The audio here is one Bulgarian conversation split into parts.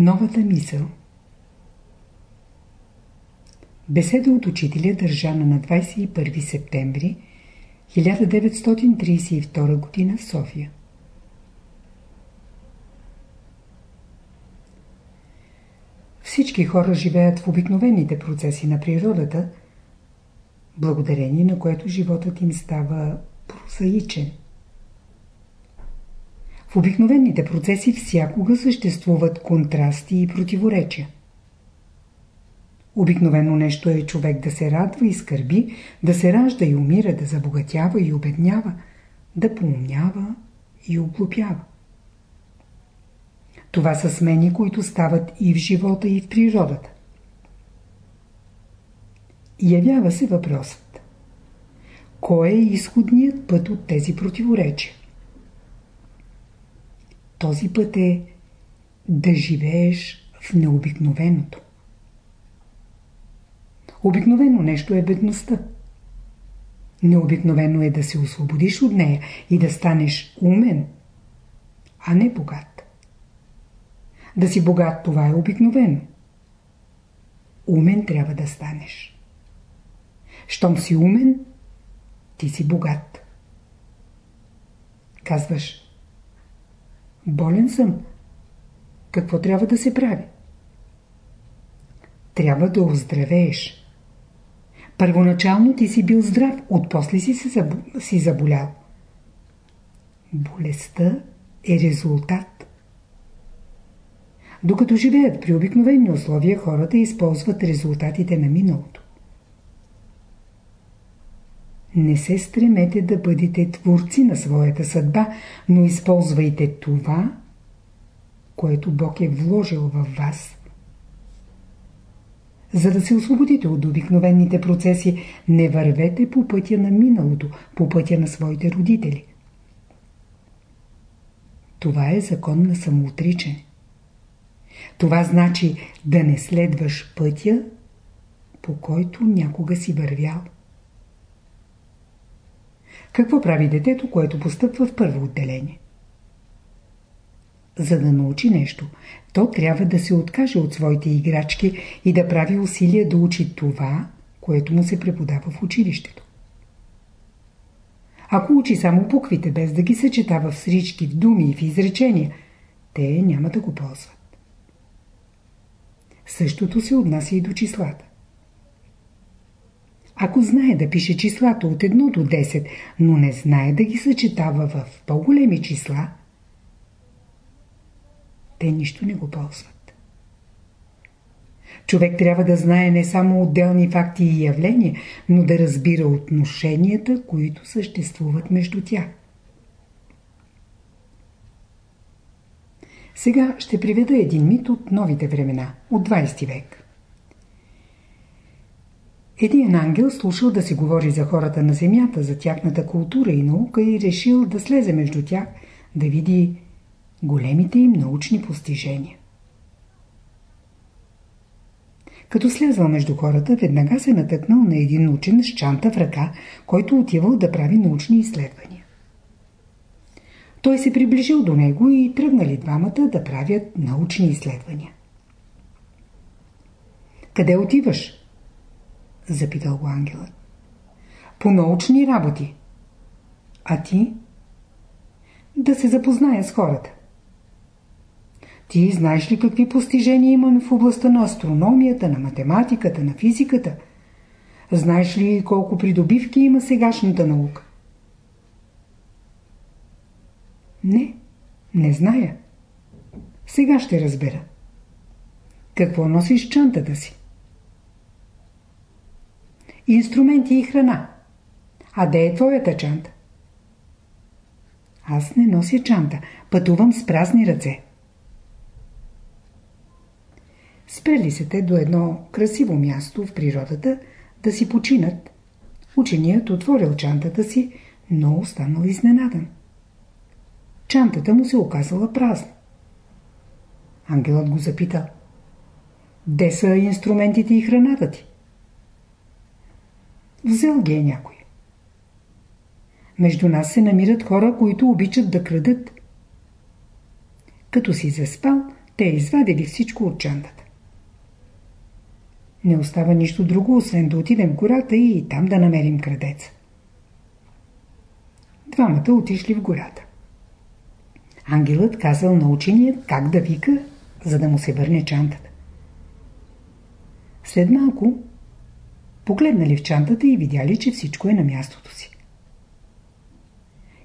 Новата мисъл Беседа от учителя държана на 21 септември 1932 г. в София. Всички хора живеят в обикновените процеси на природата, благодарение на което животът им става прозаичен. В обикновените процеси всякога съществуват контрасти и противоречия. Обикновено нещо е човек да се радва и скърби, да се ражда и умира, да забогатява и обеднява, да поумнява и облупява. Това са смени, които стават и в живота, и в природата. Явява се въпросът. Кой е изходният път от тези противоречия? Този път е да живееш в необикновеното. Обикновено нещо е бедността. Необикновено е да се освободиш от нея и да станеш умен, а не богат. Да си богат, това е обикновено. Умен трябва да станеш. Щом си умен, ти си богат. Казваш, болен съм. Какво трябва да се прави? Трябва да оздравееш. Първоначално ти си бил здрав, отпосле си, си заболял. Болестта е резултат. Докато живеят при обикновени условия, хората използват резултатите на миналото. Не се стремете да бъдете творци на своята съдба, но използвайте това, което Бог е вложил в вас. За да се освободите от обикновените процеси, не вървете по пътя на миналото, по пътя на своите родители. Това е закон на самоотричане. Това значи да не следваш пътя, по който някога си вървял. Какво прави детето, което постъпва в първо отделение? За да научи нещо, то трябва да се откаже от своите играчки и да прави усилия да учи това, което му се преподава в училището. Ако учи само буквите, без да ги съчетава в срички, в думи и в изречения, те няма да го ползват. Същото се отнася и до числата. Ако знае да пише числата от 1 до 10, но не знае да ги съчетава в по-големи числа, те нищо не го ползват. Човек трябва да знае не само отделни факти и явления, но да разбира отношенията, които съществуват между тях. Сега ще приведа един мит от новите времена, от 20 век. Един ангел слушал да се говори за хората на земята, за тяхната култура и наука и решил да слезе между тях, да види големите им научни постижения. Като слязал между хората, веднага се натъкнал на един учен с чанта в ръка, който отивал да прави научни изследвания. Той се приближил до него и тръгнали двамата да правят научни изследвания. Къде отиваш? Запитал го ангелът. По научни работи. А ти? Да се запозная с хората. Ти знаеш ли какви постижения имаме в областта на астрономията, на математиката, на физиката? Знаеш ли колко придобивки има сегашната наука? Не, не зная. Сега ще разбера. Какво носиш чантата си? Инструменти и храна. А де е твоята чанта? Аз не нося чанта. Пътувам с празни ръце. Спрели се те до едно красиво място в природата да си починат. Ученият отворил чантата си, но останал изненадан. Чантата му се оказала празна. Ангелът го запита. Де са инструментите и храната ти? Взел ги е някой. Между нас се намират хора, които обичат да крадат. Като си заспал, Те извадили всичко от чантата. Не остава нищо друго, освен да отидем в гората и там да намерим крадеца. Двамата отишли в гората. Ангелът казал на учения как да вика, за да му се върне чантата. След малко погледнали в чантата и видяли, че всичко е на мястото си.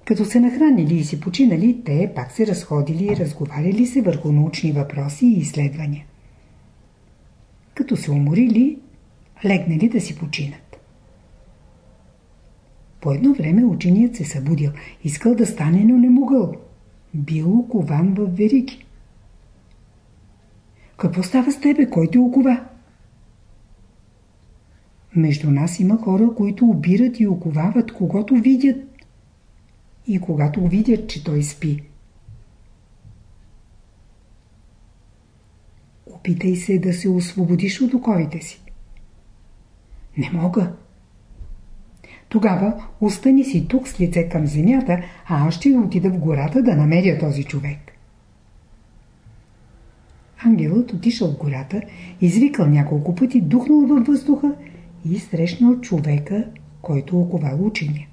Като се нахранили и си починали, те пак се разходили и разговаряли се върху научни въпроси и изследвания. Като се уморили, легнали да си починат. По едно време ученият се събудил. Искал да стане, но не могъл. Бил окован в вериги. Какво става с тебе? Кой те окова? Между нас има хора, които обират и оковават, когато видят и когато видят, че той спи. Опитай се да се освободиш от оковите си. Не мога. Тогава остани си тук с лице към земята, а аз ще отида в гората да намеря този човек. Ангелът отишъл в гората, извикал няколко пъти, духнал във въздуха и срещнал човека, който оковал учения.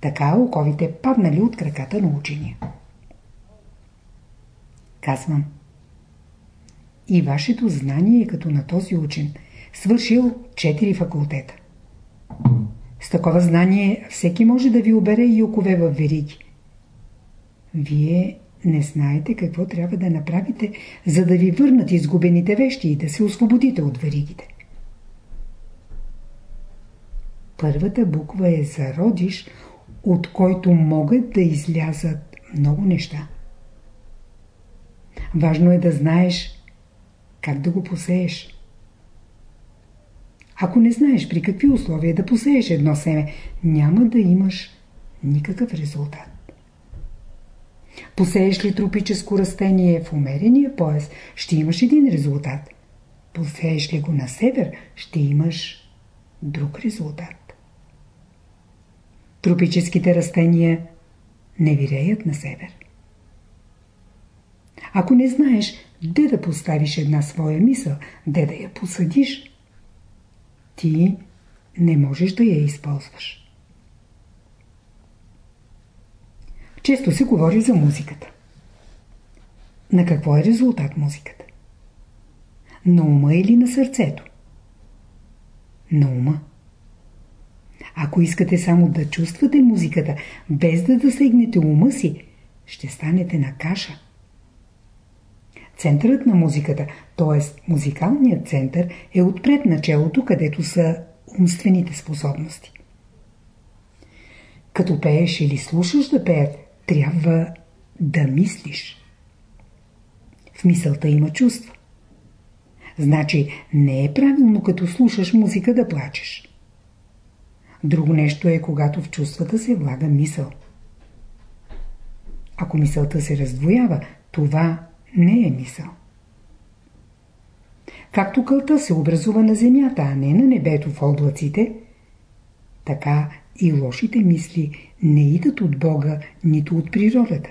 Така оковите паднали от краката на учения. Казвам. И вашето знание като на този учен, свършил четири факултета. С такова знание всеки може да ви обере и окове в вериги. Вие не знаете какво трябва да направите, за да ви върнат изгубените вещи и да се освободите от веригите. Първата буква е зародиш, от който могат да излязат много неща. Важно е да знаеш как да го посееш. Ако не знаеш при какви условия да посееш едно семе, няма да имаш никакъв резултат. Посееш ли тропическо растение в умерения пояс, ще имаш един резултат. Посееш ли го на север, ще имаш друг резултат. Тропическите растения не виреят на север. Ако не знаеш де да поставиш една своя мисъл, де да я посадиш, ти не можеш да я използваш. Често се говори за музиката. На какво е резултат музиката? На ума или на сърцето? На ума. Ако искате само да чувствате музиката, без да засегнете ума си, ще станете на каша. Центърът на музиката, т.е. музикалният център, е отпред началото, където са умствените способности. Като пееш или слушаш да пеят, трябва да мислиш. В мисълта има чувства. Значи не е правилно като слушаш музика да плачеш. Друго нещо е, когато в чувствата се влага мисъл. Ако мисълта се раздвоява, това не е мисъл. Както кълта се образува на земята, а не на небето в облаците, така и лошите мисли не идат от Бога, нито от природата.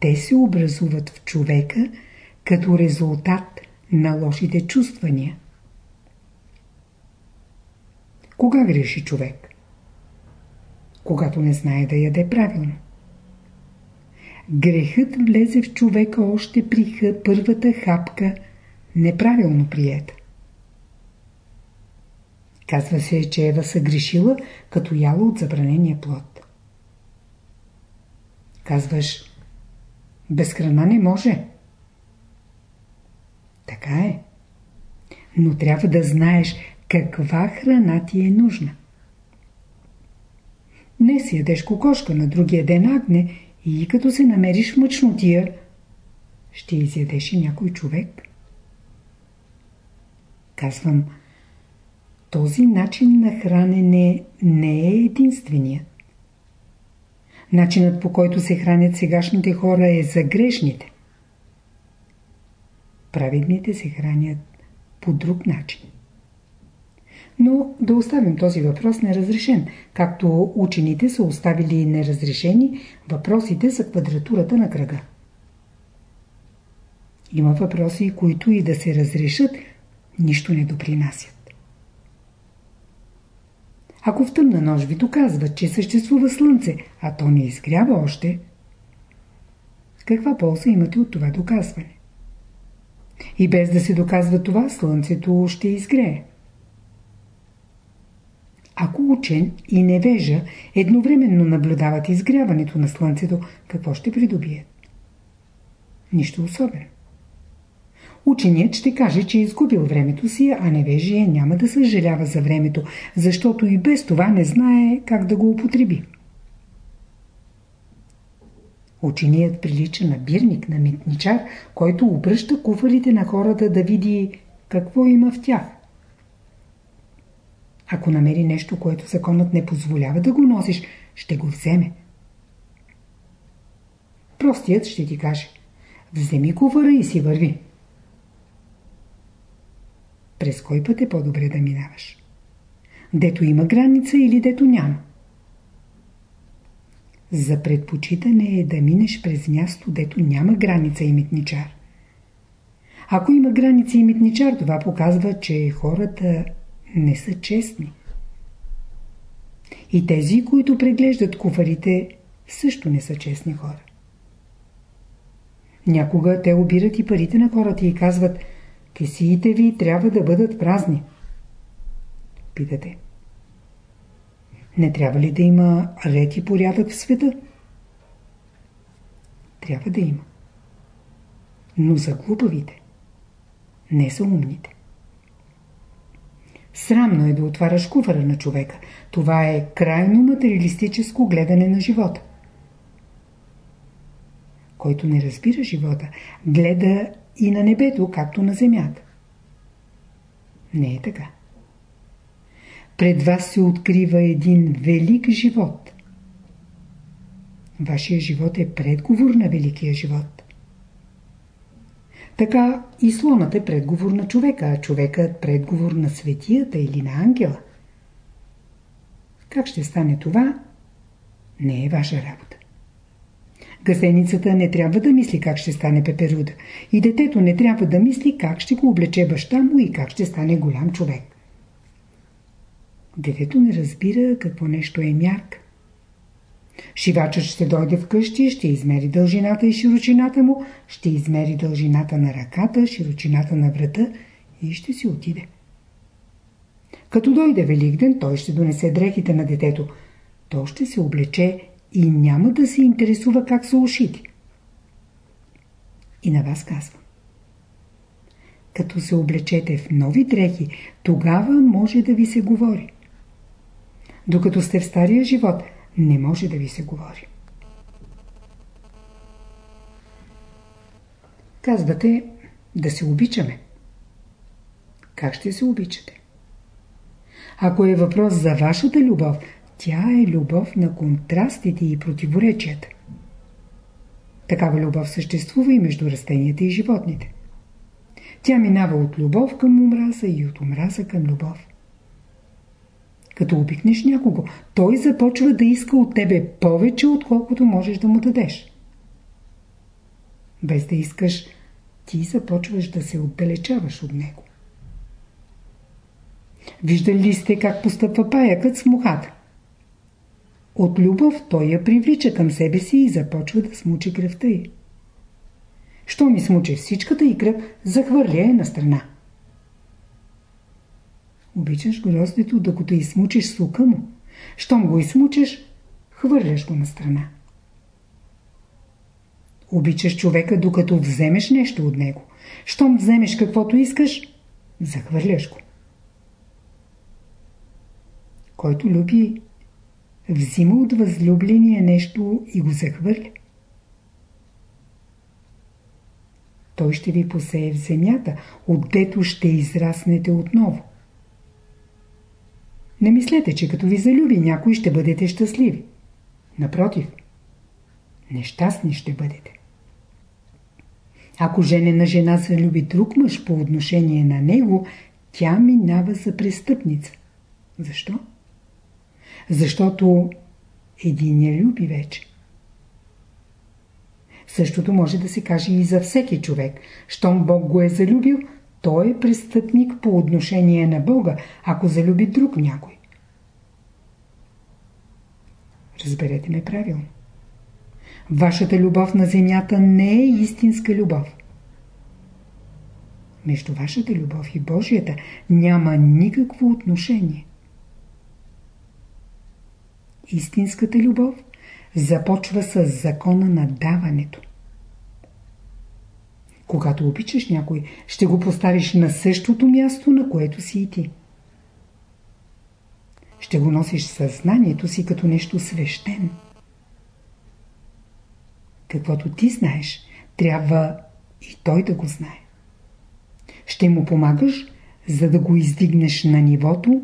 Те се образуват в човека като резултат на лошите чувствания. Кога греши човек? Когато не знае да яде правилно. Грехът влезе в човека още при първата хапка, неправилно приета. Казва се, че Ева съгрешила, като яла от забранения плод. Казваш, без храна не може. Така е. Но трябва да знаеш каква храна ти е нужна. Не си ядеш кокошка, на другия ден агне и като се намериш в мъчнотия, ще изядеш и някой човек. Казвам, този начин на хранене не е единственият. Начинът по който се хранят сегашните хора е за грешните. Праведните се хранят по друг начин. Но да оставим този въпрос неразрешен, както учените са оставили неразрешени въпросите за квадратурата на кръга. Има въпроси, които и да се разрешат, нищо не допринасят. Ако в тъмна нощ ви доказват, че съществува слънце, а то не изгрява още, каква полза имате от това доказване? И без да се доказва това, слънцето ще изгрее. Ако учен и невежа едновременно наблюдават изгряването на слънцето, какво ще придобият? Нищо особено. Ученият ще каже, че е изгубил времето си, а невежия няма да съжалява за времето, защото и без това не знае как да го употреби. Ученият прилича на бирник, на митничар, който обръща куфарите на хората да види какво има в тях. Ако намери нещо, което законът не позволява да го носиш, ще го вземе. Простият ще ти каже Вземи куфара и си върви. През кой път е по-добре да минаваш? Дето има граница или дето няма? За предпочитане е да минеш през място, дето няма граница и митничар. Ако има граница и митничар, това показва, че хората не са честни. И тези, които преглеждат куфарите, също не са честни хора. Някога те обират и парите на хората и казват Кесиите ви трябва да бъдат празни. Питате. Не трябва ли да има ред и порядък в света? Трябва да има. Но за глупавите. Не за умните. Срамно е да отваряш куфара на човека. Това е крайно материалистическо гледане на живота. Който не разбира живота, гледа и на небето, както на земята. Не е така. Пред вас се открива един велик живот. Вашия живот е предговор на великия живот. Така и слонът е предговор на човека, а човекът предговор на светията или на ангела. Как ще стане това, не е ваша работа. Гасеницата не трябва да мисли как ще стане пеперуда. И детето не трябва да мисли как ще го облече баща му и как ще стане голям човек. Детето не разбира какво нещо е мярка. Шивачът ще дойде вкъщи, ще измери дължината и широчината му, ще измери дължината на ръката, широчината на врата и ще си отиде. Като дойде Великден, той ще донесе дрехите на детето. То ще се облече и няма да се интересува как са ушити. И на вас казвам. Като се облечете в нови дрехи, тогава може да ви се говори. Докато сте в стария живот, не може да ви се говори. Казвате да се обичаме. Как ще се обичате? Ако е въпрос за вашата любов, тя е любов на контрастите и противоречията. Такава любов съществува и между растенията и животните. Тя минава от любов към омраза и от омраза към любов. Като обикнеш някого, той започва да иска от тебе повече, отколкото можеш да му дадеш. Без да искаш, ти започваш да се отдалечаваш от него. Виждали ли сте как постъпва паякът с мухата? От любов той я привлича към себе си и започва да смучи кръвта й. Що ми смучи всичката и кръв, захвърля я на страна. Обичаш гроздето, докато измучиш сука му. Щом го измучиш, хвърляш го на страна. Обичаш човека, докато вземеш нещо от него. Щом вземеш каквото искаш, захвърляш го. Който люби, взима от възлюбления нещо и го захвърля. Той ще ви посее в земята, отдето ще израснете отново. Не мислете, че като ви залюби някой ще бъдете щастливи. Напротив, нещастни ще бъдете. Ако женена жена залюби друг мъж по отношение на него, тя минава за престъпница. Защо? Защото един я люби вече. Същото може да се каже и за всеки човек. Щом Бог го е залюбил, той е престъпник по отношение на Бога, ако залюби друг някой. Разберете ме правилно. Вашата любов на земята не е истинска любов. Между вашата любов и Божията няма никакво отношение. Истинската любов започва с закона на даването. Когато обичаш някой, ще го поставиш на същото място, на което си и ти. Ще го носиш съзнанието си като нещо свещено. Каквото ти знаеш, трябва и той да го знае. Ще му помагаш, за да го издигнеш на нивото,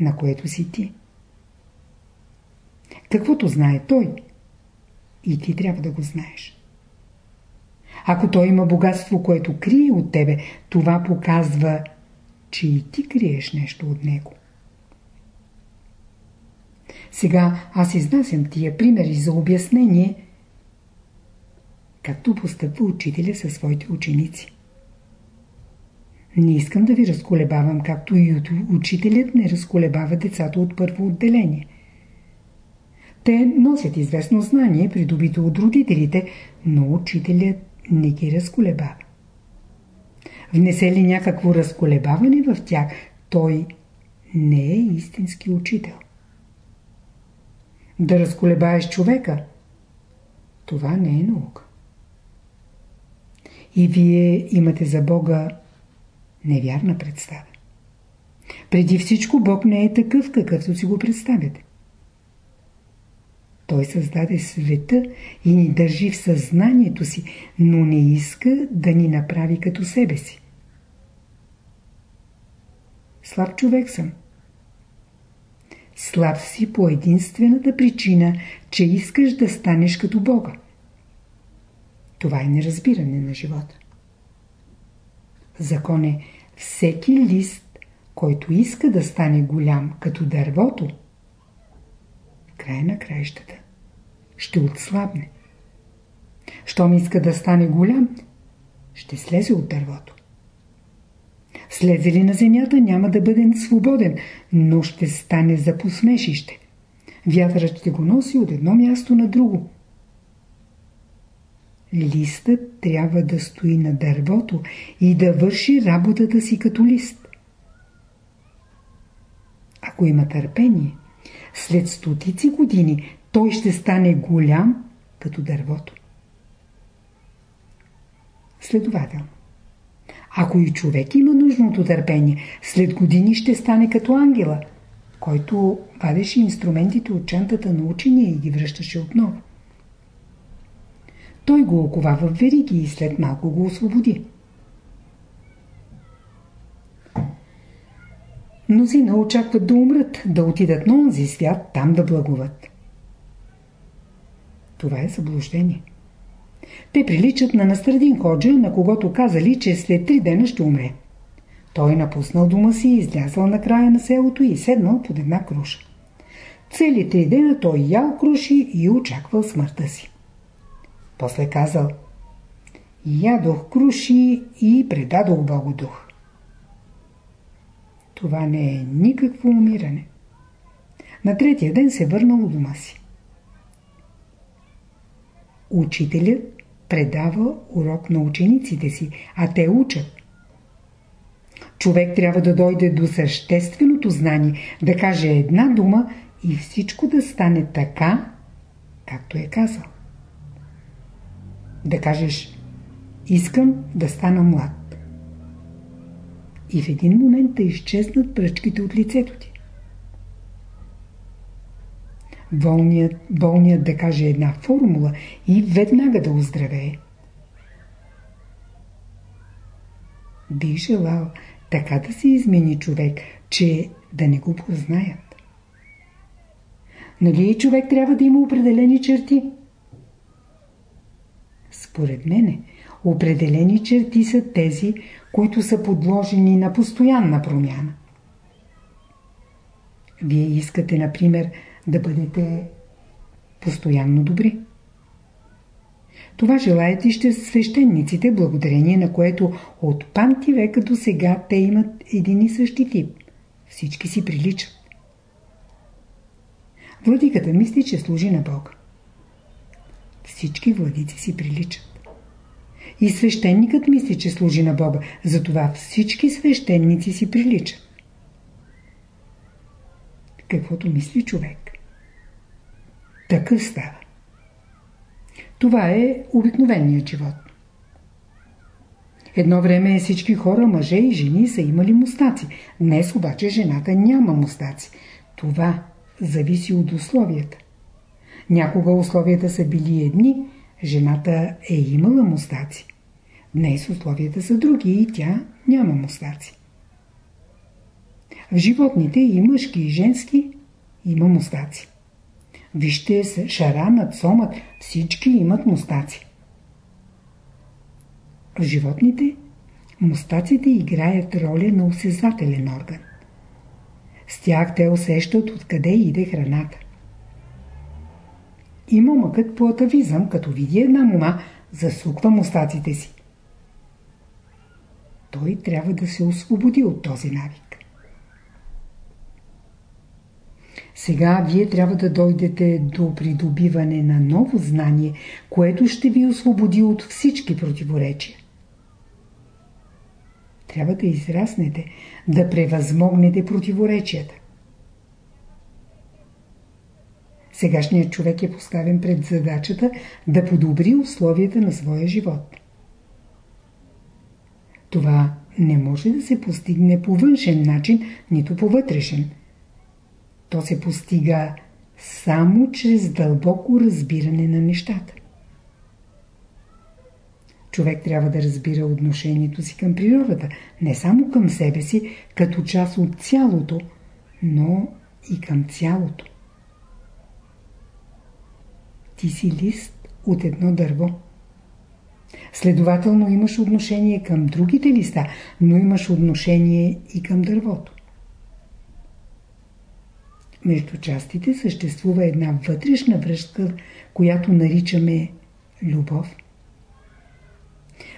на което си ти. Каквото знае той, и ти трябва да го знаеш. Ако той има богатство, което крие от тебе, това показва, че и ти криеш нещо от него. Сега аз изнасям тия примери за обяснение, както постъпва учителя със своите ученици. Не искам да ви разколебавам, както и учителят не разколебава децата от първо отделение. Те носят известно знание, придобито от родителите, но учителят не ги разколебава. Внесе ли някакво разколебаване в тях, той не е истински учител. Да разколебаеш човека, това не е наука. И вие имате за Бога невярна представа. Преди всичко Бог не е такъв, какъвто си го представяте. Той създаде света и ни държи в съзнанието си, но не иска да ни направи като себе си. Слаб човек съм. Слаб си по единствената причина, че искаш да станеш като Бога. Това е неразбиране на живота. Закон е всеки лист, който иска да стане голям като дървото, край на краищата ще отслабне. Щом иска да стане голям, ще слезе от дървото. Слезе ли на земята, няма да бъде свободен, но ще стане за посмешище. Вятърът ще го носи от едно място на друго. Листът трябва да стои на дървото и да върши работата си като лист. Ако има търпение, след стотици години той ще стане голям като дървото. Следователно, ако и човек има нужното търпение, след години ще стане като ангела, който вадеше инструментите от чантата на учения и ги връщаше отново. Той го окова в вериги и след малко го освободи. Мнозина очакват да умрат, да отидат на онзи свят, там да благуват. Това е заблуждение. Те приличат на Настрадин Ходжа, на когото казали, че след три дена ще умре. Той напуснал дома си, излязъл на края на селото и седнал под една круша. Цели три дена той ял круши и очаквал смъртта си. После казал Ядох круши и предадох Богу дух. Това не е никакво умиране. На третия ден се върнал у дома си. Учителят предава урок на учениците си, а те учат. Човек трябва да дойде до същественото знание, да каже една дума и всичко да стане така, както е казал. Да кажеш, искам да стана млад. И в един момент да изчезнат пръчките от лицето ти. Болният, болният да каже една формула и веднага да оздравее. Бих желал така да се измени човек, че да не го познаят. Нали човек трябва да има определени черти? Според мене, определени черти са тези, които са подложени на постоянна промяна. Вие искате, например, да бъдете постоянно добри. Това желаят и ще свещениците, благодарение на което от памти века до сега те имат един и същи тип. Всички си приличат. Владиката мисли, че служи на Бог. Всички владици си приличат. И свещеникът мисли, че служи на Бога. Затова всички свещеници си приличат. Каквото мисли човек. Такъв става. Това е обикновеният живот. Едно време всички хора, мъже и жени са имали мустаци. Днес обаче жената няма мустаци. Това зависи от условията. Някога условията са били едни, жената е имала мустаци. Днес условията са други и тя няма мустаци. В животните и мъжки и женски има мустаци. Вижте шаранът, сомът, всички имат мустаци. В животните мустаците играят роля на осезателен орган. С тях те усещат откъде иде храната. И момъкът по атавизъм, като види една мома, засуква мустаците си. Той трябва да се освободи от този навик. Сега вие трябва да дойдете до придобиване на ново знание, което ще ви освободи от всички противоречия. Трябва да израснете, да превъзмогнете противоречията. Сегашният човек е поставен пред задачата да подобри условията на своя живот. Това не може да се постигне по външен начин, нито по вътрешен – то се постига само чрез дълбоко разбиране на нещата. Човек трябва да разбира отношението си към природата, не само към себе си, като част от цялото, но и към цялото. Ти си лист от едно дърво. Следователно имаш отношение към другите листа, но имаш отношение и към дървото. Между частите съществува една вътрешна връзка, която наричаме любов.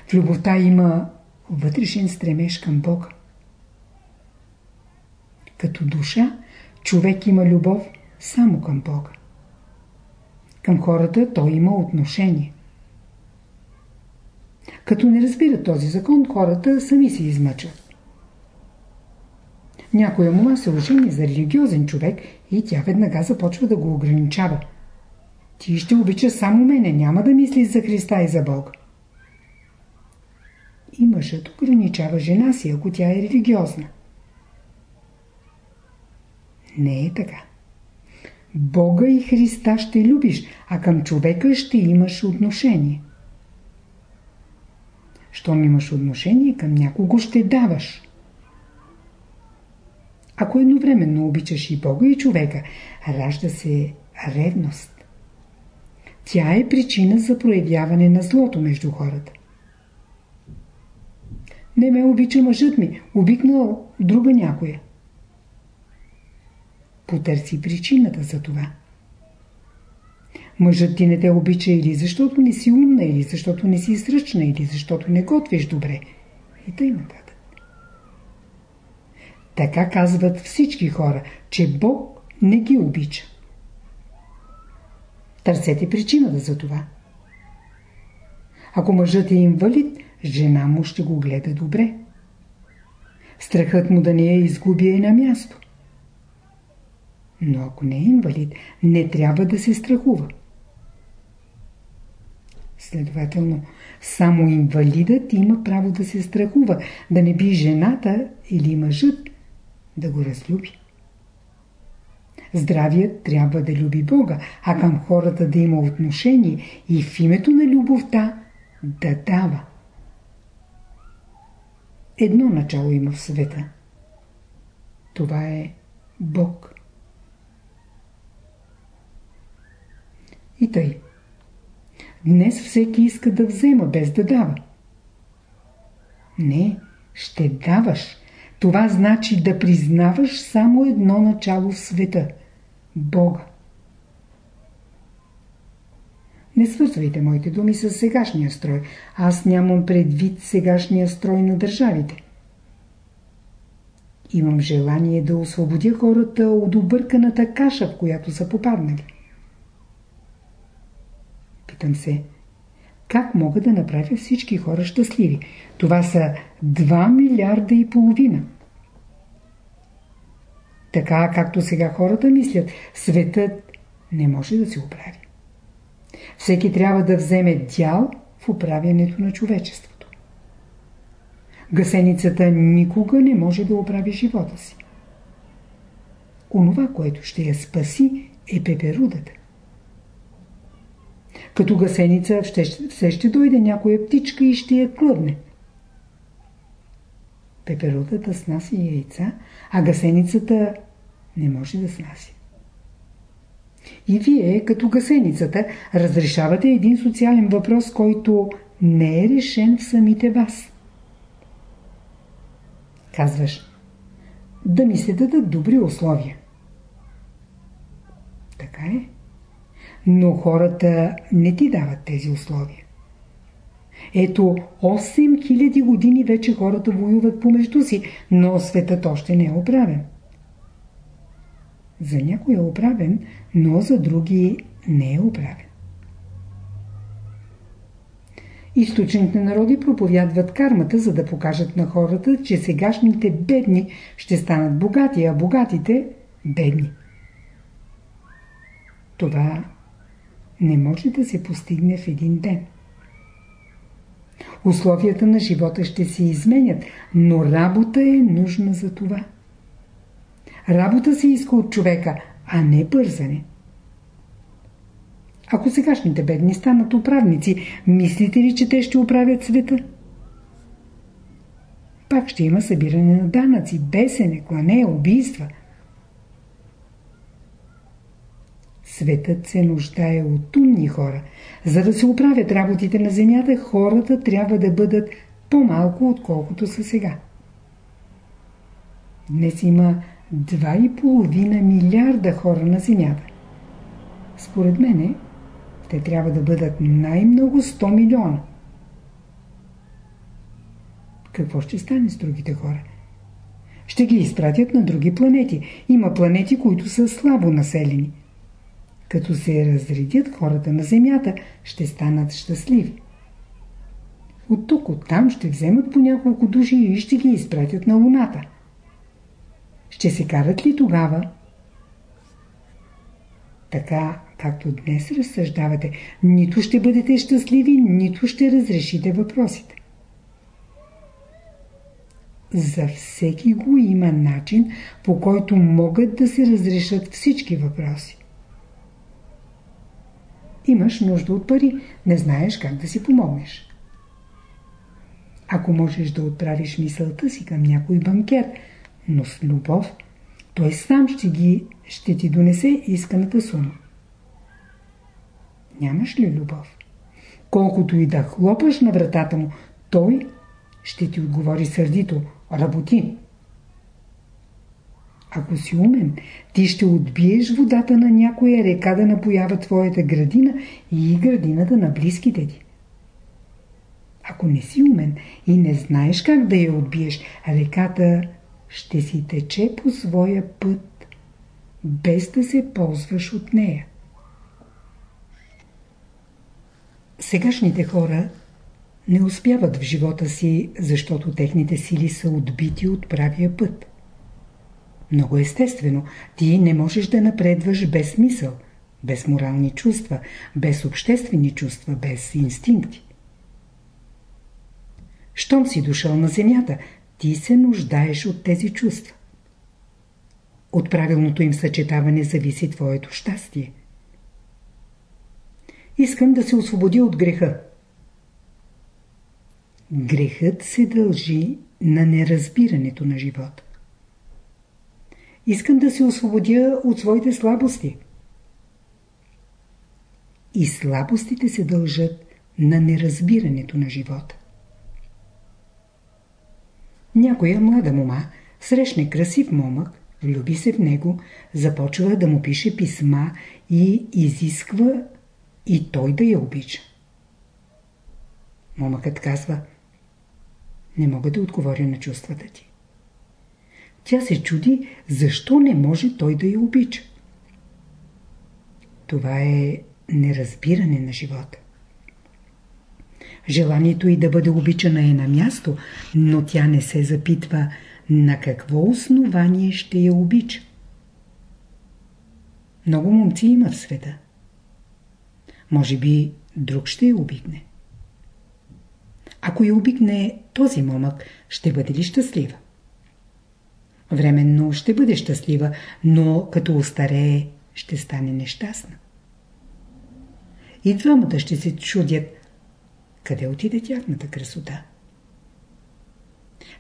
В любовта има вътрешен стремеж към Бога. Като душа, човек има любов само към Бога. Към хората той има отношение. Като не разбират този закон, хората сами се измъчват. Някоя мума се ожени за религиозен човек и тя веднага започва да го ограничава. Ти ще обича само мене, няма да мислиш за Христа и за Бог. И мъжът ограничава жена си, ако тя е религиозна. Не е така. Бога и Христа ще любиш, а към човека ще имаш отношение. Щом имаш отношение, към някого ще даваш. Ако едновременно обичаш и Бога и човека, ражда се ревност. Тя е причина за проявяване на злото между хората. Не ме обича мъжът ми, обикнал друга някоя. Потърси причината за това. Мъжът ти не те обича или защото не си умна, или защото не си сръчна, или защото не готвиш добре. И тъй нататък. Така казват всички хора, че Бог не ги обича. Търсете причината за това. Ако мъжът е инвалид, жена му ще го гледа добре. Страхът му да не я изгуби е на място. Но ако не е инвалид, не трябва да се страхува. Следователно, само инвалидът има право да се страхува, да не би жената или мъжът да го разлюби. Здравият трябва да люби Бога, а към хората да има отношение и в името на любовта да дава. Едно начало има в света. Това е Бог. И тъй. Днес всеки иска да взема без да дава. Не, ще даваш, това значи да признаваш само едно начало в света – Бога. Не свързвайте моите думи с сегашния строй. Аз нямам предвид сегашния строй на държавите. Имам желание да освободя хората от обърканата каша, в която са попаднали. Питам се, как мога да направя всички хора щастливи? Това са 2 милиарда и половина. Така, както сега хората мислят, светът не може да се оправи. Всеки трябва да вземе дял в управянето на човечеството. Гасеницата никога не може да оправи живота си. Онова, което ще я спаси, е пеперудата. Като гасеница все ще дойде някоя птичка и ще я клъвне. Пеперудата снася яйца, а гасеницата не може да снася. И вие, като гасеницата, разрешавате един социален въпрос, който не е решен в самите вас. Казваш, да ми се дадат добри условия. Така е. Но хората не ти дават тези условия. Ето, 8000 години вече хората воюват помежду си, но светът още не е оправен. За някой е оправен, но за други не е оправен. Източните народи проповядват кармата, за да покажат на хората, че сегашните бедни ще станат богати, а богатите – бедни. Това не може да се постигне в един ден. Условията на живота ще се изменят, но работа е нужна за това. Работа се иска от човека, а не бързане. Ако сегашните бедни станат управници, мислите ли, че те ще управят света? Пак ще има събиране на данъци, бесене, клане, убийства. Светът се нуждае от умни хора. За да се оправят работите на земята, хората трябва да бъдат по-малко, отколкото са сега. Днес има 2,5 милиарда хора на Земята. Според мене, те трябва да бъдат най-много 100 милиона. Какво ще стане с другите хора? Ще ги изпратят на други планети. Има планети, които са слабо населени. Като се разредят хората на Земята, ще станат щастливи. От тук, от там ще вземат по няколко души и ще ги изпратят на Луната – ще се карат ли тогава? Така, както днес разсъждавате, нито ще бъдете щастливи, нито ще разрешите въпросите. За всеки го има начин, по който могат да се разрешат всички въпроси. Имаш нужда от пари, не знаеш как да си помогнеш. Ако можеш да отправиш мисълта си към някой банкер – но с любов той сам ще, ги, ще ти донесе исканата сума. Нямаш ли любов? Колкото и да хлопаш на вратата му, той ще ти отговори сърдито. Работи! Ако си умен, ти ще отбиеш водата на някоя река да напоява твоята градина и градината на близките ти. Ако не си умен и не знаеш как да я отбиеш, реката ще си тече по своя път, без да се ползваш от нея. Сегашните хора не успяват в живота си, защото техните сили са отбити от правия път. Много естествено, ти не можеш да напредваш без мисъл, без морални чувства, без обществени чувства, без инстинкти. Щом си дошъл на земята, ти се нуждаеш от тези чувства. От правилното им съчетаване зависи твоето щастие. Искам да се освободя от греха. Грехът се дължи на неразбирането на живота. Искам да се освободя от своите слабости. И слабостите се дължат на неразбирането на живота. Някоя млада мома срещне красив момък, влюби се в него, започва да му пише писма и изисква и той да я обича. Момъкът казва Не мога да отговоря на чувствата ти. Тя се чуди, защо не може той да я обича. Това е неразбиране на живота. Желанието и да бъде обичана е на място, но тя не се запитва на какво основание ще я обича. Много момци има в света. Може би друг ще я обикне. Ако я обикне този момък, ще бъде ли щастлива? Временно ще бъде щастлива, но като остарее, ще стане нещастна. И двамата ще се чудят, къде отиде тяхната красота.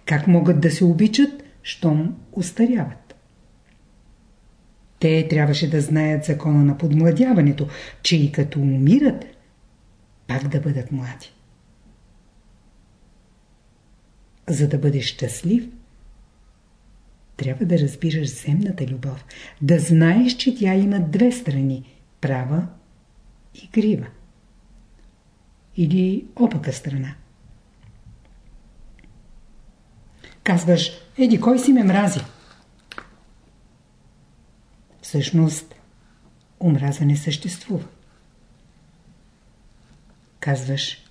Как могат да се обичат, щом устаряват? Те трябваше да знаят закона на подмладяването, че и като умират, пак да бъдат млади. За да бъдеш щастлив, трябва да разбираш земната любов, да знаеш, че тя има две страни – права и крива. Или опака страна. Казваш, еди, кой си ме мрази? Всъщност, омраза не съществува. Казваш,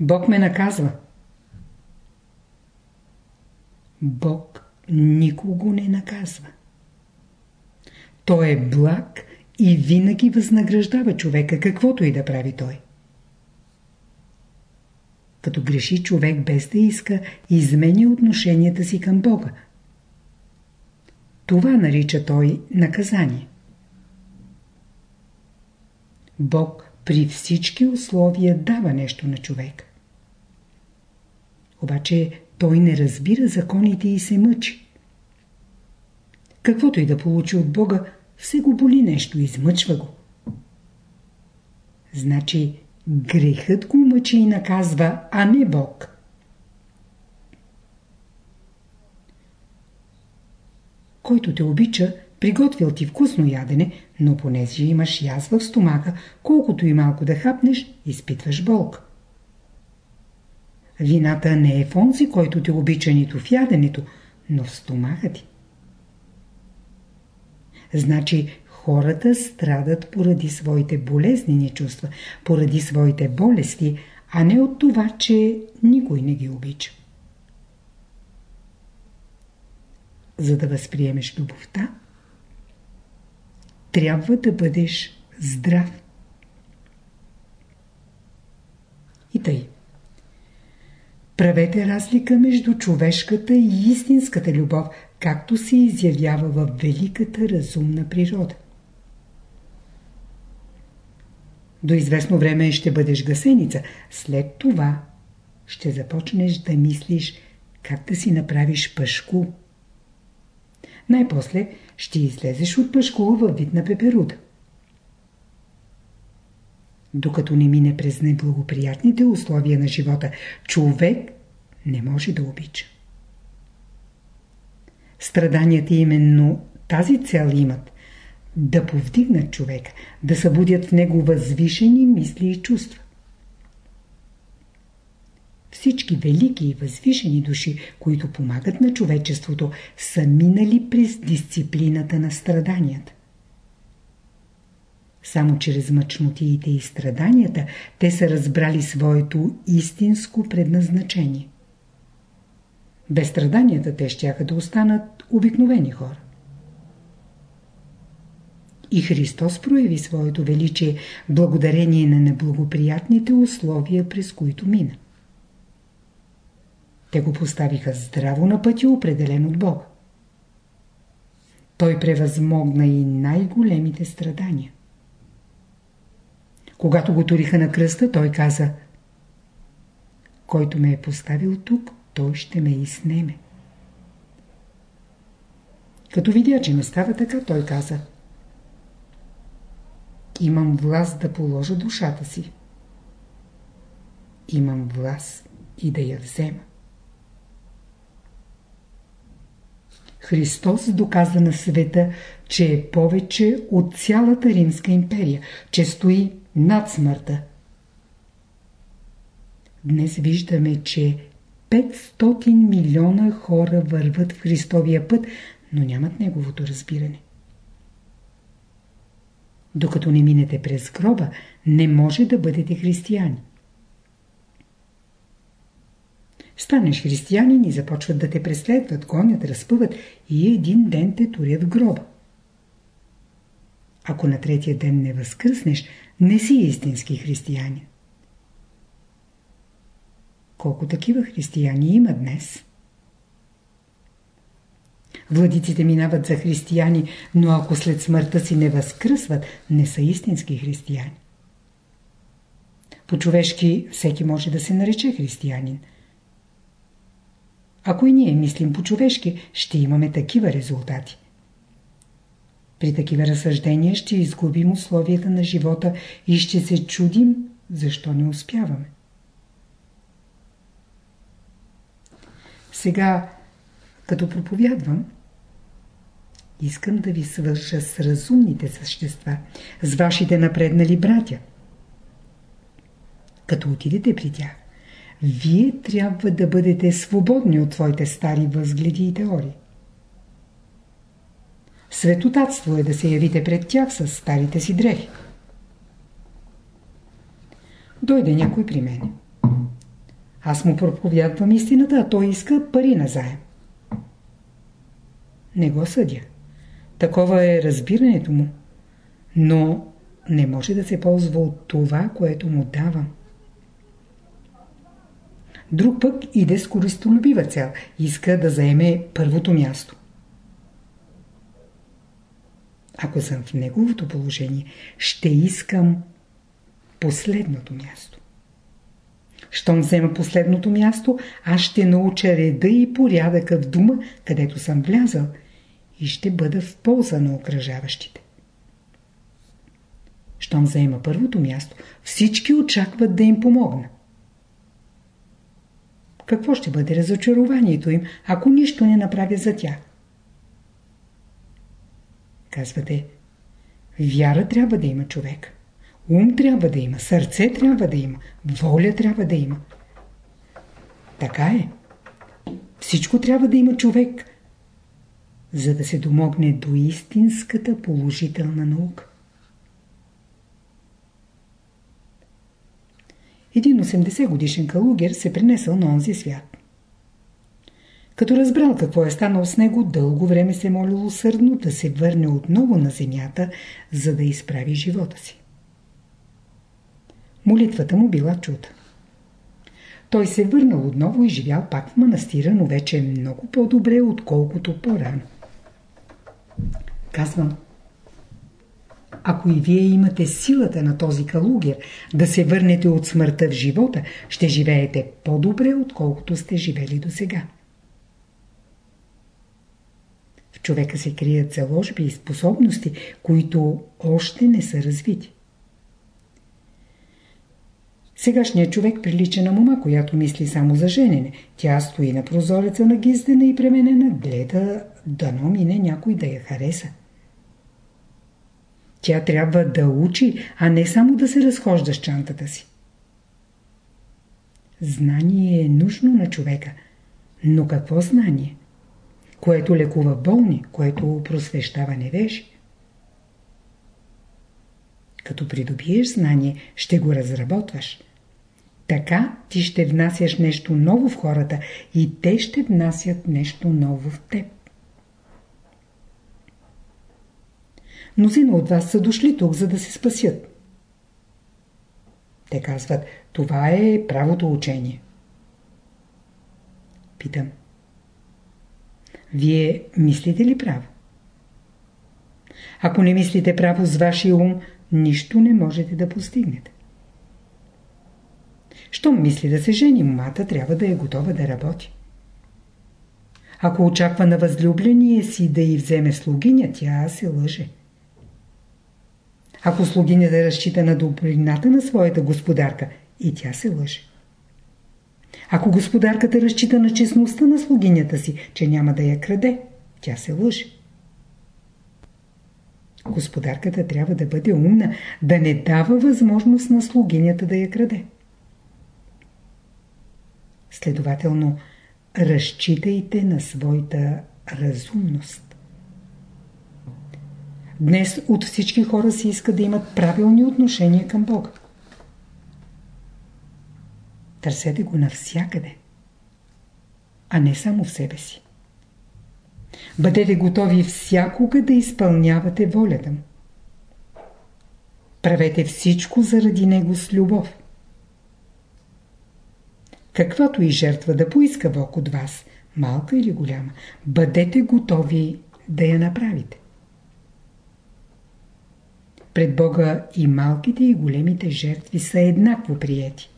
Бог ме наказва. Бог никого не наказва. Той е благ и винаги възнаграждава човека, каквото и да прави той. Като греши човек без да иска, изменя отношенията си към Бога. Това нарича той наказание. Бог при всички условия дава нещо на човек. Обаче той не разбира законите и се мъчи. Каквото и да получи от Бога, все го боли нещо, измъчва го. Значи грехът го мъчи и наказва, а не Бог. Който те обича, приготвил ти вкусно ядене, но понеже имаш язва в стомаха, колкото и малко да хапнеш, изпитваш болка. Вината не е в онзи, който те обича нито в яденето, но в стомаха ти. Значи хората страдат поради своите болезнени чувства, поради своите болести, а не от това, че никой не ги обича. За да възприемеш любовта, трябва да бъдеш здрав. И тъй. Правете разлика между човешката и истинската любов, както се изявява в великата разумна природа. До известно време ще бъдеш гасеница. След това ще започнеш да мислиш как да си направиш пашку. Най-после ще излезеш от пашкула във вид на пеперуда. Докато не мине през неблагоприятните условия на живота, човек не може да обича. Страданията именно тази цел имат – да повдигнат човек, да събудят в него възвишени мисли и чувства. Всички велики и възвишени души, които помагат на човечеството, са минали през дисциплината на страданията. Само чрез мъчнотиите и страданията те са разбрали своето истинско предназначение. Без страданията те ще да останат обикновени хора. И Христос прояви своето величие благодарение на неблагоприятните условия, през които мина. Те го поставиха здраво на пътя, определен от Бога. Той превъзмогна и най-големите страдания. Когато го туриха на кръста, той каза Който ме е поставил тук, той ще ме изснеме. Като видя, че не става така, той каза Имам власт да положа душата си. Имам власт и да я взема. Христос доказа на света, че е повече от цялата Римска империя, че стои над смъртта. Днес виждаме, че 500 милиона хора върват в Христовия път, но нямат неговото разбиране. Докато не минете през гроба, не може да бъдете християни. Станеш християнин и започват да те преследват, гонят, разпъват и един ден те турят в гроба. Ако на третия ден не възкръснеш, не си истински християнин. Колко такива християни има днес? Владиците минават за християни, но ако след смъртта си не възкръсват, не са истински християни. По-човешки всеки може да се нарече християнин. Ако и ние мислим по-човешки, ще имаме такива резултати. При такива разсъждения ще изгубим условията на живота и ще се чудим, защо не успяваме. Сега, като проповядвам, искам да ви свърша с разумните същества, с вашите напреднали братя. Като отидете при тях, вие трябва да бъдете свободни от твоите стари възгледи и теории. Светотатство е да се явите пред тях с старите си дрехи. Дойде някой при мене. Аз му проповядвам истината, а той иска пари на заем. Не го съдя. Такова е разбирането му. Но не може да се ползва от това, което му давам. Друг пък иде с користолюбива цел. Иска да заеме първото място. Ако съм в неговото положение, ще искам последното място. Щом взема последното място, аз ще науча реда и порядъка в дума, където съм влязал и ще бъда в полза на окръжаващите. Щом взема първото място, всички очакват да им помогна. Какво ще бъде разочарованието им, ако нищо не направя за тях? Казвате, вяра трябва да има човек. Ум трябва да има, сърце трябва да има, воля трябва да има. Така е. Всичко трябва да има човек, за да се домогне до истинската положителна наука. Един 80 годишен калугер се принесъл на онзи свят. Като разбрал какво е станало с него, дълго време се молил усърдно да се върне отново на земята, за да изправи живота си. Молитвата му била чута. Той се върнал отново и живял пак в манастира, но вече много по-добре, отколкото по-рано. Казвам, ако и вие имате силата на този калугер да се върнете от смъртта в живота, ще живеете по-добре, отколкото сте живели до сега. В човека се крият заложби и способности, които още не са развити. Сегашният човек прилича на мома, която мисли само за женене. Тя стои на прозореца на гиздена и пременена, гледа дано мине някой да я хареса. Тя трябва да учи, а не само да се разхожда с чантата си. Знание е нужно на човека. Но какво знание? Което лекува болни, което просвещава невежи. Като придобиеш знание, ще го разработваш. Така ти ще внасяш нещо ново в хората и те ще внасят нещо ново в теб. Мнозина от вас са дошли тук, за да се спасят. Те казват, това е правото учение. Питам. Вие мислите ли право? Ако не мислите право с вашия ум, нищо не можете да постигнете. Щом мисли да се жени, момата трябва да е готова да работи. Ако очаква на възлюбление си да й вземе слугиня, тя се лъже. Ако слугинята разчита на добрината на своята господарка, и тя се лъже. Ако господарката разчита на честността на слугинята си, че няма да я краде, тя се лъже. Господарката трябва да бъде умна, да не дава възможност на слугинята да я краде. Следователно, разчитайте на своята разумност. Днес от всички хора се иска да имат правилни отношения към Бога. Търсете го навсякъде, а не само в себе си. Бъдете готови всякога да изпълнявате волята му. Правете всичко заради него с любов. Каквато и жертва да поиска Бог от вас, малка или голяма, бъдете готови да я направите. Пред Бога и малките и големите жертви са еднакво приети.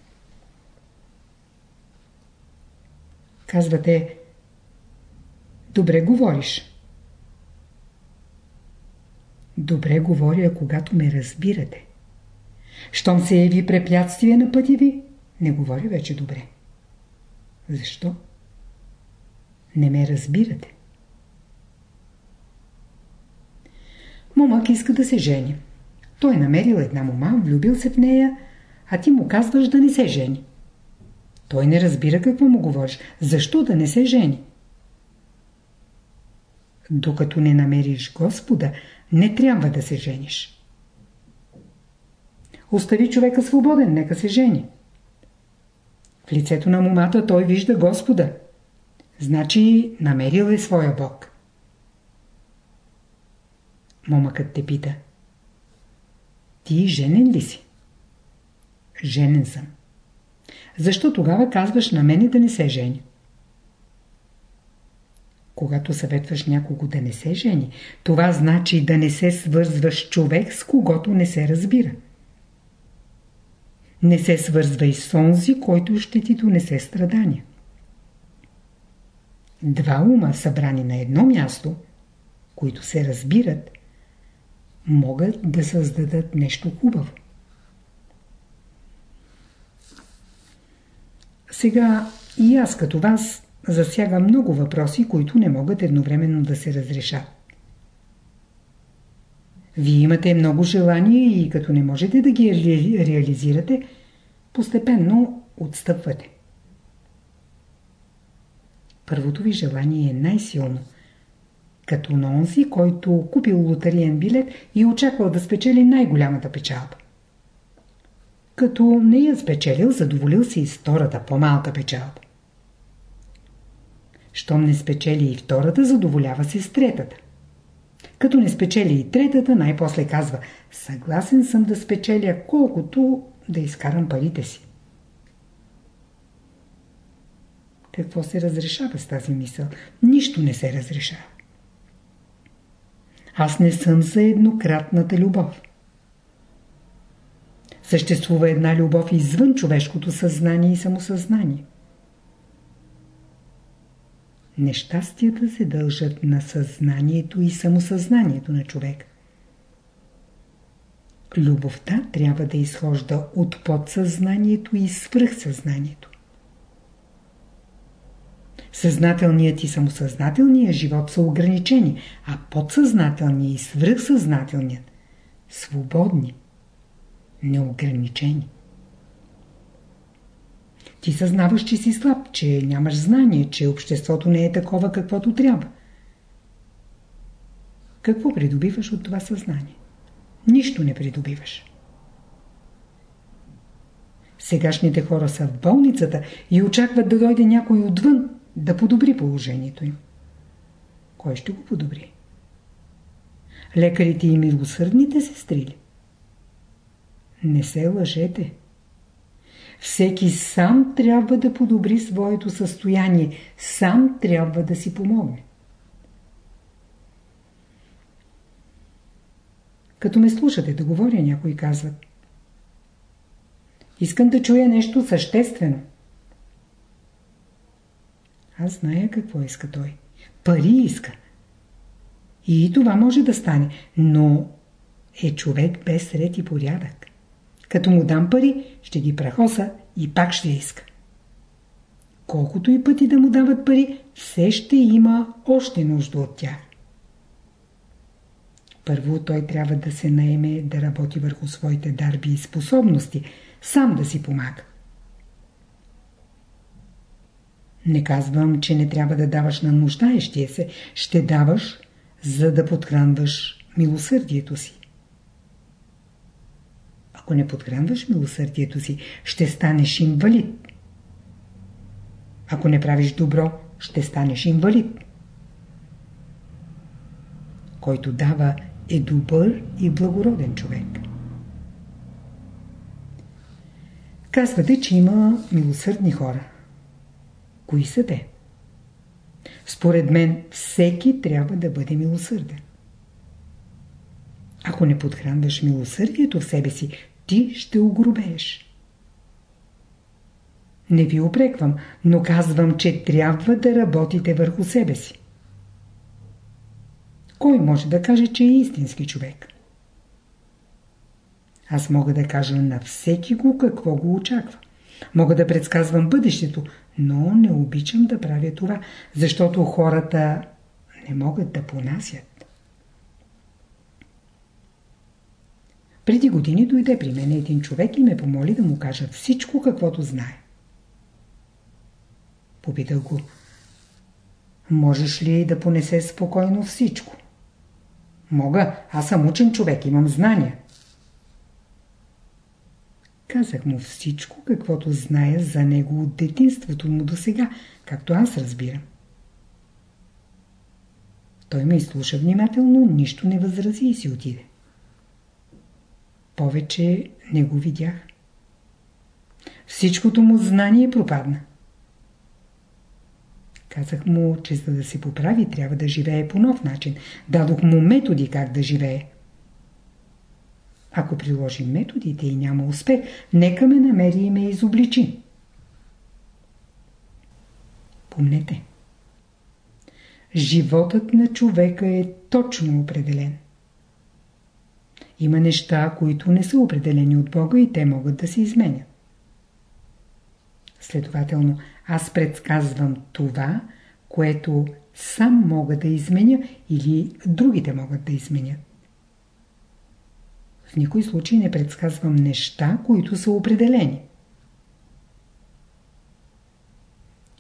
Казвате, добре говориш. Добре говоря, когато ме разбирате. Щом се яви препятствие на пътя ви, не говоря вече добре. Защо? Не ме разбирате. Момък иска да се жени. Той намерил една мома, влюбил се в нея, а ти му казваш да не се жени. Той не разбира какво му говориш. Защо да не се жени? Докато не намериш Господа, не трябва да се жениш. Остави човека свободен, нека се жени. В лицето на момата той вижда Господа. Значи намерил е своя Бог. Момъкът те пита. Ти женен ли си? Женен съм. Защо тогава казваш на мене да не се жени? Когато съветваш някого да не се жени, това значи да не се свързваш човек, с когото не се разбира. Не се свързва и с онзи, който ще ти донесе страдания. Два ума, събрани на едно място, които се разбират, могат да създадат нещо хубаво. Сега и аз като вас засяга много въпроси, които не могат едновременно да се разрешат. Вие имате много желания и като не можете да ги реализирате, постепенно отстъпвате. Първото ви желание е най-силно. Като на онзи, който купил лотариен билет и очаквал да спечели най-голямата печалба. Като не я спечелил, задоволил се и втората, по-малка печалба. Щом не спечели и втората, задоволява се с третата. Като не спечели и третата, най-после казва Съгласен съм да спечеля колкото да изкарам парите си. Какво се разрешава с тази мисъл? Нищо не се разрешава. Аз не съм за еднократната любов. Съществува една любов извън човешкото съзнание и самосъзнание. Нещастията се дължат на съзнанието и самосъзнанието на човек. Любовта трябва да изхожда от подсъзнанието и свръхсъзнанието. Съзнателният и самосъзнателният живот са ограничени, а подсъзнателният и свръхсъзнателният – свободни, неограничени. Ти съзнаваш, че си слаб, че нямаш знание, че обществото не е такова каквото трябва. Какво придобиваш от това съзнание? Нищо не придобиваш. Сегашните хора са в болницата и очакват да дойде някой отвън да подобри положението им. Кой ще го подобри? Лекарите и милосърдните сестри? Не се лъжете. Всеки сам трябва да подобри своето състояние, сам трябва да си помогне. Като ме слушате да говоря, някой казват. Искам да чуя нещо съществено. Аз зная какво иска той. Пари иска. И това може да стане, но е човек без ред и порядък. Като му дам пари, ще ги прахоса и пак ще иска. Колкото и пъти да му дават пари, все ще има още нужда от тях. Първо той трябва да се наеме да работи върху своите дарби и способности, сам да си помага. Не казвам, че не трябва да даваш на нуждаещия се. Ще даваш, за да подхранваш милосърдието си. Ако не подхранваш милосърдието си, ще станеш инвалид. Ако не правиш добро, ще станеш инвалид. Който дава е добър и благороден човек. Казвате, че има милосърдни хора. Кои са те? Според мен всеки трябва да бъде милосърден. Ако не подхранваш милосърдието в себе си, ти ще огрубееш. Не ви опреквам, но казвам, че трябва да работите върху себе си. Кой може да каже, че е истински човек? Аз мога да кажа на всеки го какво го очаква. Мога да предсказвам бъдещето, но не обичам да правя това, защото хората не могат да понасят. Преди години дойде при мен един човек и ме помоли да му кажа всичко, каквото знае. Попитах го. Можеш ли да понесе спокойно всичко? Мога. Аз съм учен човек, имам знания. Казах му всичко, каквото зная за него от детинството му до сега, както аз разбирам. Той ме изслуша внимателно, нищо не възрази и си отиде. Повече не го видях. Всичкото му знание пропадна. Казах му, че за да се поправи, трябва да живее по нов начин. Дадох му методи как да живее. Ако приложим методите и няма успех, нека ме намери и ме изобличи. Помнете. Животът на човека е точно определен. Има неща, които не са определени от Бога и те могат да се изменят. Следователно, аз предсказвам това, което сам мога да изменя или другите могат да изменят. В никой случай не предсказвам неща, които са определени.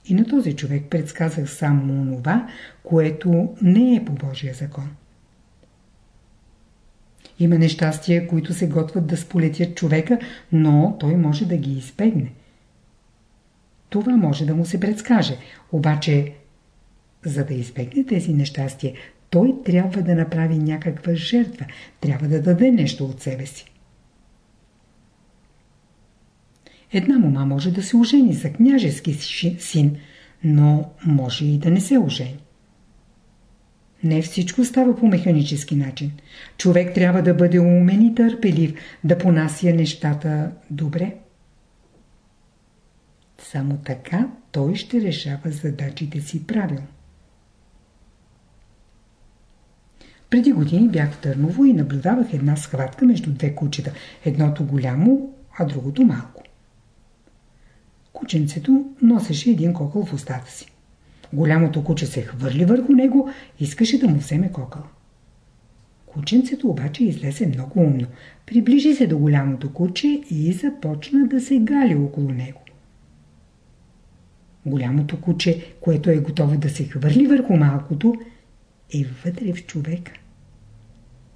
И на този човек предсказах само онова, което не е по Божия закон. Има нещастия, които се готват да сполетят човека, но той може да ги избегне. Това може да му се предскаже, обаче за да избегне тези нещастия, той трябва да направи някаква жертва, трябва да даде нещо от себе си. Една мома може да се ожени за княжески син, но може и да не се ожени. Не всичко става по механически начин. Човек трябва да бъде умен и търпелив, да понася нещата добре. Само така той ще решава задачите си правилно. Преди години бях в Търново и наблюдавах една схватка между две кучета. Едното голямо, а другото малко. Кученцето носеше един кокъл в устата си. Голямото куче се хвърли върху него искаше да му вземе кокъл. Кученцето обаче излезе много умно. Приближи се до голямото куче и започна да се гали около него. Голямото куче, което е готово да се хвърли върху малкото, е вътре в човека.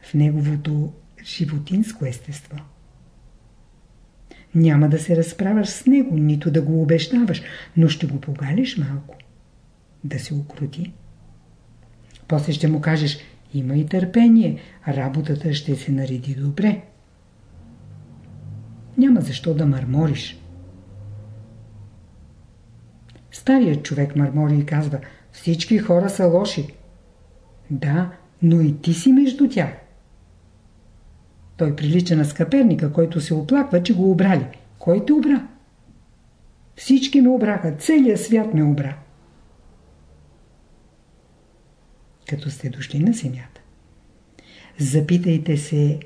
В неговото животинско естество. Няма да се разправяш с него, нито да го обещаваш, но ще го погалиш малко. Да се укрути. После ще му кажеш, има и търпение, работата ще се нареди добре. Няма защо да мърмориш. Старият човек мърмори и казва, всички хора са лоши. Да, но и ти си между тях. Той прилича на скъперника, който се оплаква, че го обрали. Кой те обра? Всички ме обраха, целият свят ме обра. Като сте дошли на земята, запитайте се,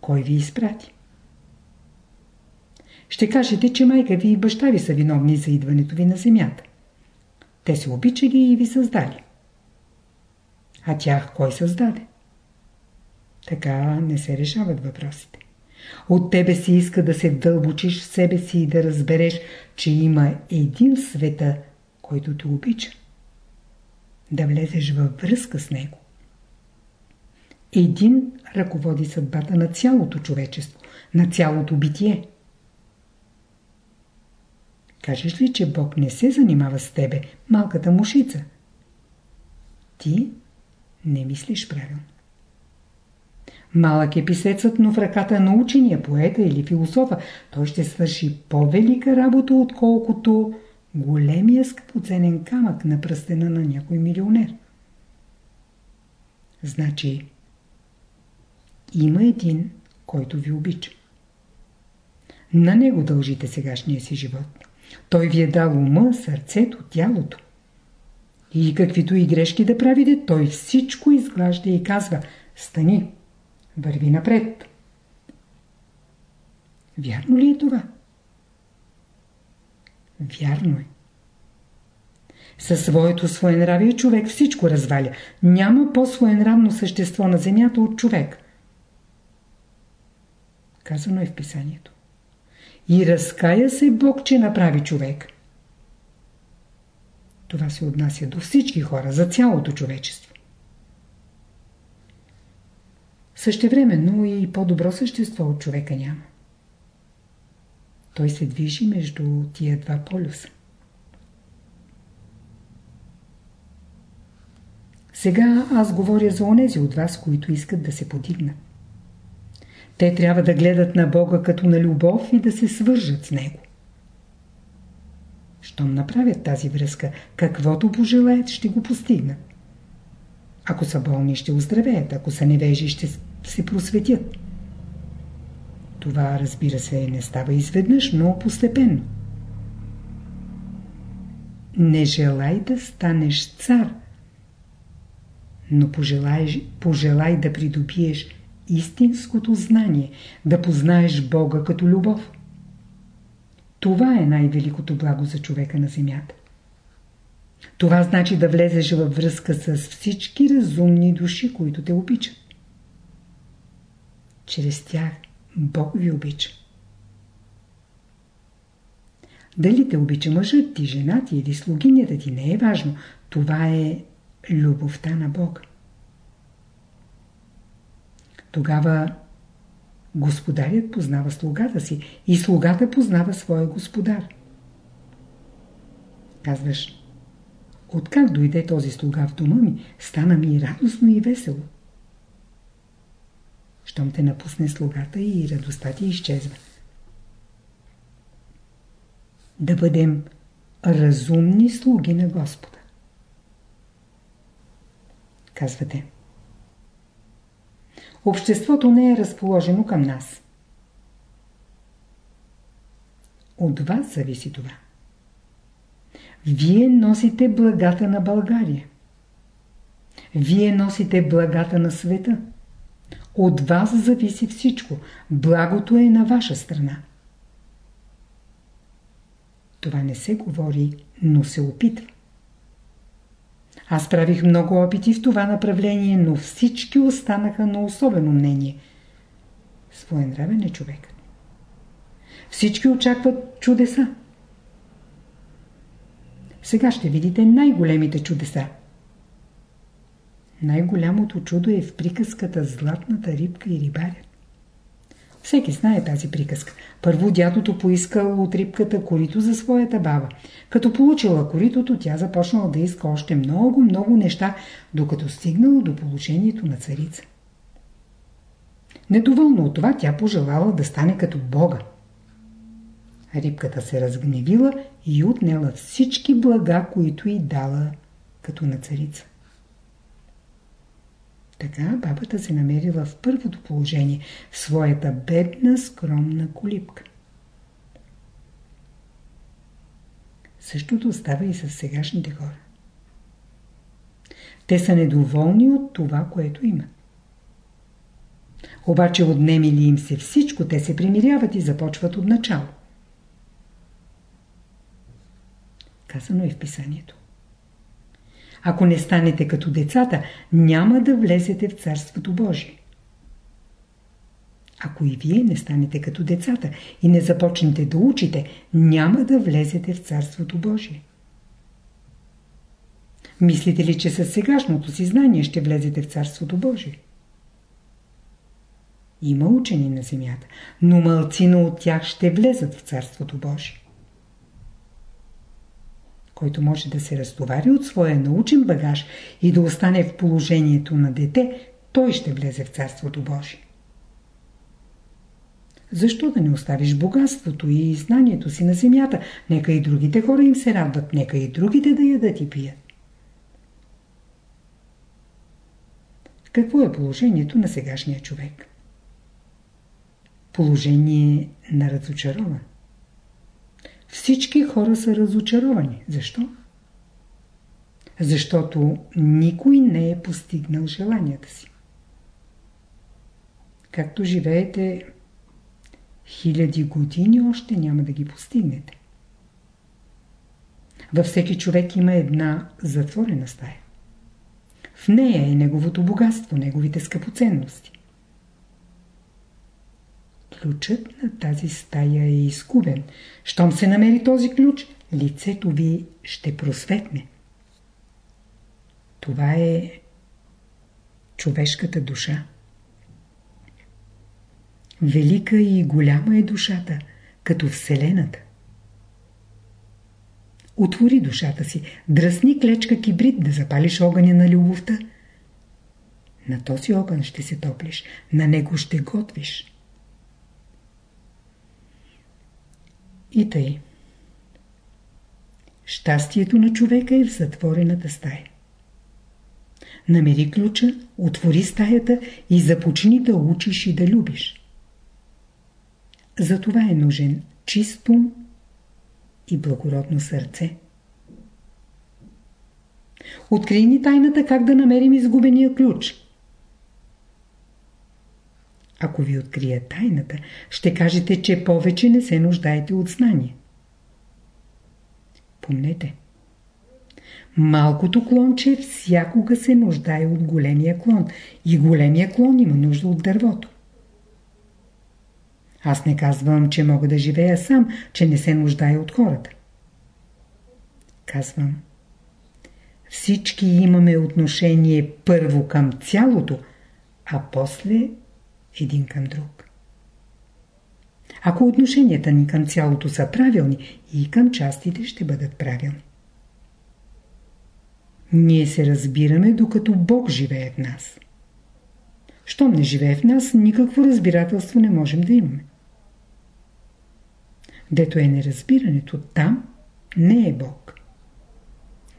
кой ви изпрати. Ще кажете, че майка ви и баща ви са виновни за идването ви на земята. Те се обичали и ви създали. А тях кой създаде? Така не се решават въпросите. От тебе се иска да се дълбочиш в себе си и да разбереш, че има един света, който те обича. Да влезеш във връзка с него. Един ръководи съдбата на цялото човечество, на цялото битие. Кажеш ли, че Бог не се занимава с тебе, малката мушица? Ти не мислиш правилно. Малък е писецът, но в ръката на учения, поета или философа той ще свърши по-велика работа, отколкото големия скъпоценен камък на пръстена на някой милионер. Значи, има един, който ви обича. На него дължите сегашния си живот. Той ви е дал ума, сърцето, тялото. И каквито и грешки да правите, той всичко изглажда и казва «Стани, върви напред». Вярно ли е това? Вярно е. Със своето своенравие човек всичко разваля. Няма по-своенравно същество на земята от човек. Казано е в писанието. И разкая се Бог, че направи човек. Това се отнася до всички хора, за цялото човечество. Същевременно и по-добро същество от човека няма. Той се движи между тия два полюса. Сега аз говоря за онези от вас, които искат да се подигнат. Те трябва да гледат на Бога като на любов и да се свържат с Него. Щом направят тази връзка, каквото пожелаят, ще го постигнат. Ако са болни, ще оздравеят, ако са невежи, ще се просветят. Това, разбира се, не става изведнъж, но постепенно. Не желай да станеш цар, но пожелай, пожелай да придобиеш истинското знание, да познаеш Бога като любов. Това е най-великото благо за човека на земята. Това значи да влезеш във връзка с всички разумни души, които те обичат. Чрез тях Бог ви обича. Дали те обича мъжът ти, жена ти или слугинята ти не е важно. Това е любовта на Бога. Тогава господарят познава слугата си и слугата познава своя господар. Казваш, откак дойде този слуга в дома ми, стана ми радостно и весело. Щом те напусне слугата и радостта ти изчезва. Да бъдем разумни слуги на Господа. Казвате. Обществото не е разположено към нас. От вас зависи това. Вие носите благата на България. Вие носите благата на света. От вас зависи всичко. Благото е на ваша страна. Това не се говори, но се опитва. Аз правих много опити в това направление, но всички останаха на особено мнение. Своенравен е човек. Всички очакват чудеса. Сега ще видите най-големите чудеса. Най-голямото чудо е в приказката Златната рибка и рибарят. Всеки знае тази приказка. Първо дядото поискал от рибката корито за своята баба. Като получила коритото, тя започнала да иска още много, много неща, докато стигнала до положението на царица. Недоволно от това, тя пожелала да стане като Бога. Рибката се разгневила и отнела всички блага, които й дала като на царица. Така бабата се намерила в първото положение, в своята бедна, скромна колипка. Същото става и с сегашните хора. Те са недоволни от това, което имат. Обаче отнеми ли им се всичко, те се примиряват и започват от начало. Казано е в писанието. Ако не станете като децата, няма да влезете в Царството Божие. Ако и вие не станете като децата и не започнете да учите, няма да влезете в Царството Божие. Мислите ли, че със сегашното си знание ще влезете в Царството Божие? Има учени на земята, но мълцина от тях ще влезат в Царството Божие. Който може да се разтовари от своя научен багаж и да остане в положението на дете, той ще влезе в Царството Божие. Защо да не оставиш богатството и знанието си на земята? Нека и другите хора им се радват, нека и другите да ядат и пият. Какво е положението на сегашния човек? Положение на разочарован. Всички хора са разочаровани. Защо? Защото никой не е постигнал желанията си. Както живеете хиляди години, още няма да ги постигнете. Във всеки човек има една затворена стая. В нея е неговото богатство, неговите скъпоценности. Ключът на тази стая е изгубен. Щом се намери този ключ, лицето ви ще просветне. Това е човешката душа. Велика и голяма е душата, като Вселената. Отвори душата си, дръсни клечка кибрид да запалиш огъня на любовта. На този огън ще се топлиш, на него ще готвиш. И тъй. Щастието на човека е в затворената стая. Намери ключа, отвори стаята и започни да учиш и да любиш. За това е нужен чист ум и благородно сърце. Открий ни тайната как да намерим изгубения ключ. Ако ви открия тайната, ще кажете, че повече не се нуждаете от знание. Помнете, малкото клонче всякога се нуждае от големия клон и големия клон има нужда от дървото. Аз не казвам, че мога да живея сам, че не се нуждая от хората. Казвам, всички имаме отношение първо към цялото, а после един към друг. Ако отношенията ни към цялото са правилни, и към частите ще бъдат правилни. Ние се разбираме, докато Бог живее в нас. Щом не живее в нас, никакво разбирателство не можем да имаме. Дето е неразбирането, там не е Бог.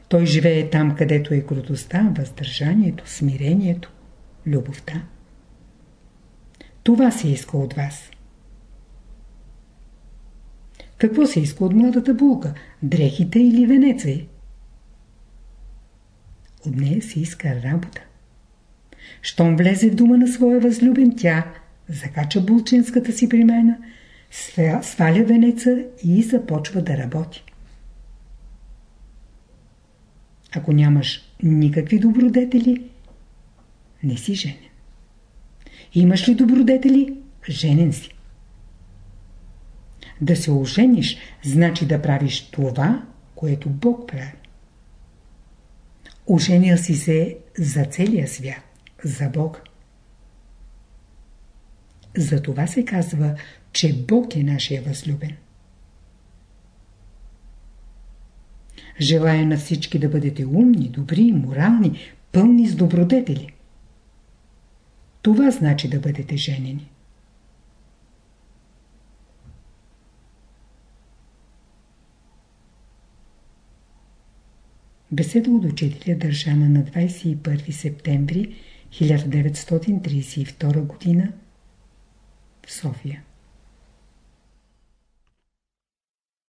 Той живее там, където е крутостта, въздържанието, смирението, любовта. Това се иска от вас. Какво се иска от младата булка? Дрехите или венеца? От нея се иска работа. Щом влезе в дума на своя възлюбен, тя закача булчинската си примена, сваля венеца и започва да работи. Ако нямаш никакви добродетели, не си женен. Имаш ли добродетели? Женен си. Да се ожениш, значи да правиш това, което Бог прави. Оженил си се за целия свят, за Бог. За това се казва, че Бог е нашия възлюбен. Желая на всички да бъдете умни, добри, морални, пълни с добродетели. Това значи да бъдете женени. Беседа от учителя държана на 21 септември 1932 г. в София.